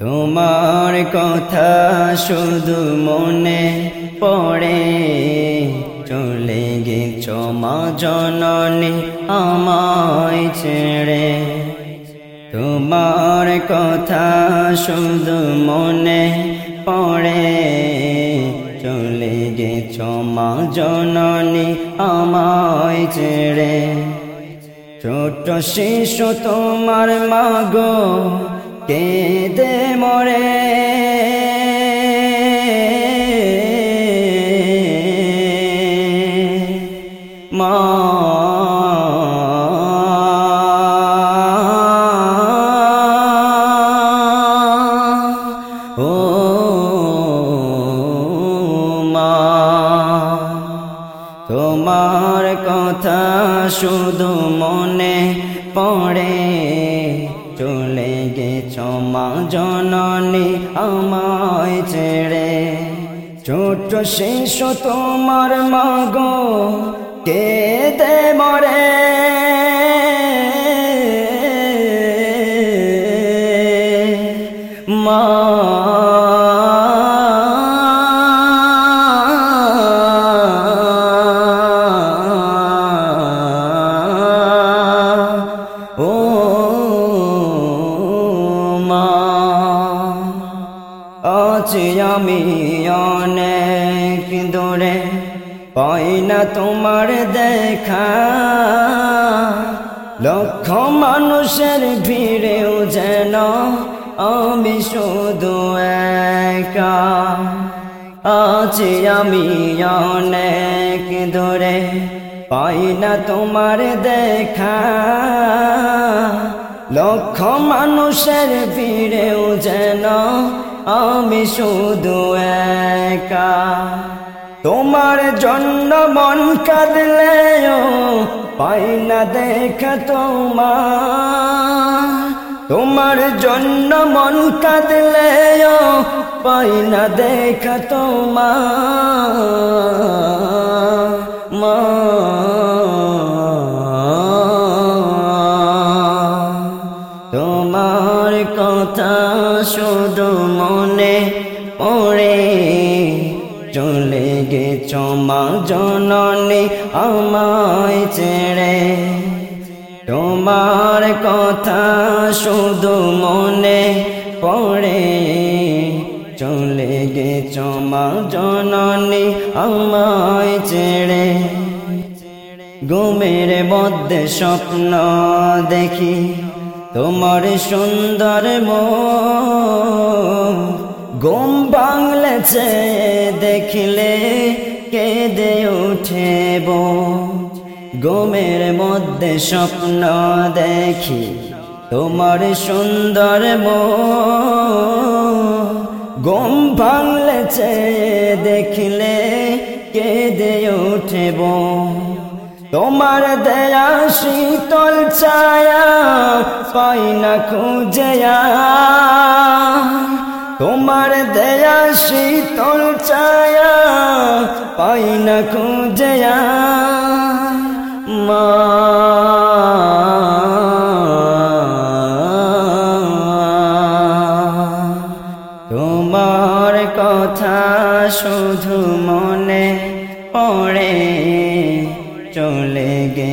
তোমার কথা শুধু মনে পড়ে। চলে গেছ মা জননী আমায় ছেড়ে। তোমার কথা শুধু মনে পড়ে। চলে গেছ মা জননী আমায় ছেড়ে। ছোট শিশু তোমার মাগো কেঁদে মরে। মা। ও মা। তোমার কথা শুধু মনে পড়ে চলে মা জননী আমায় ছেড়ে। ছোট শিশু তোমার মাগো কে দে মরে। মা আমি অনেক দূরে পাই না তোমার দেখা। লক্ষ মানুষের ভিড়েও যেন আমি শুধু একা আছি, আমি অনেক দূরে পাই না তোমার দেখা। লক্ষ মানুষের ভিড়েও যেন আমি শুধু একা। তোমার জন্য মন কাঁদলেও পাই না দেখা তোমার। তোমার জন্য মন কাঁদলেও পাই না দেখা তোমার। মা কথা শুধু মনে পড়ে। চলে গেছ মা জননী আমায় ছেড়ে। তোমার কথা শুধু মনে পড়ে। চলে গেছ মা জননী আমায় ছেড়ে। ঘুমের মধ্যে স্বপ্ন দেখি। তোমার সুন্দর ঘুম বাংলেছে দেখলে কেঁদে উঠেব ঘুমের মধ্যে স্বপ্ন দেখি, তোমার সুন্দর ঘুম ভাঙলেছে, দেখলে কেঁদে উঠেব তোমার দয়া শীতল ছায়া পাই না খুঁজেয়া। তোমার দয়া শীতল ছায়া পাই না খুঁজেয়া। মা তোমার কথা শুধু মনে পড়ে।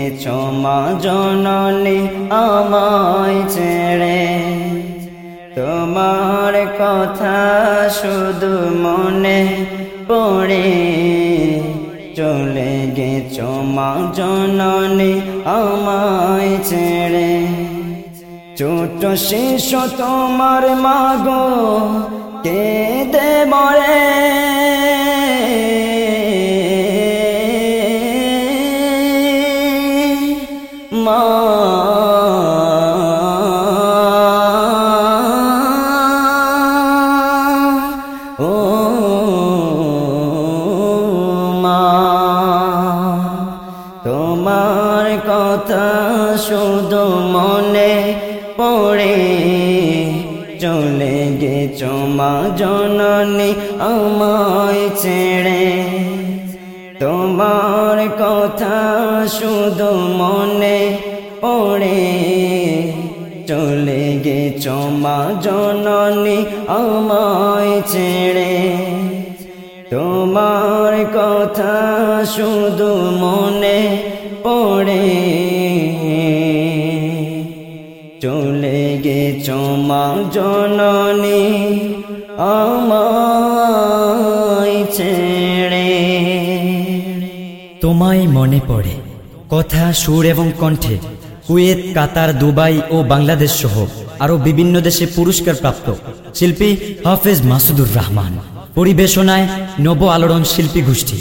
চলে গেছ মা জননী আমায় ছেড়ে। তোমার কথা শুধু মনে পড়ে। চলে গেছ মা জননী আমায় ছেড়ে। ছোট শিশু তোমার মাগো কে দে মা। ও মা তোমার কথা শুধু মনে পড়ে। চলে গেছ মা জননী আমায় ছেড়ে। তোমার কথা শুধু মনে পড়ে। চলে গেছ মা জননী আমায় ছেড়ে। তোমার কথা শুধু মনে পড়ে। চলে গেছ মা জননী আমায় ছেড়ে। তোমায় মনে পড়ে। কথা সুর এবং কণ্ঠে। কুয়েত, কাতার, দুবাই ও বাংলাদেশ সহ আরও বিভিন্ন দেশে পুরস্কার প্রাপ্ত শিল্পী হাফেজ মাসুদুর রহমান। পরিবেশনায় নব আলোড়ন শিল্পী গোষ্ঠী।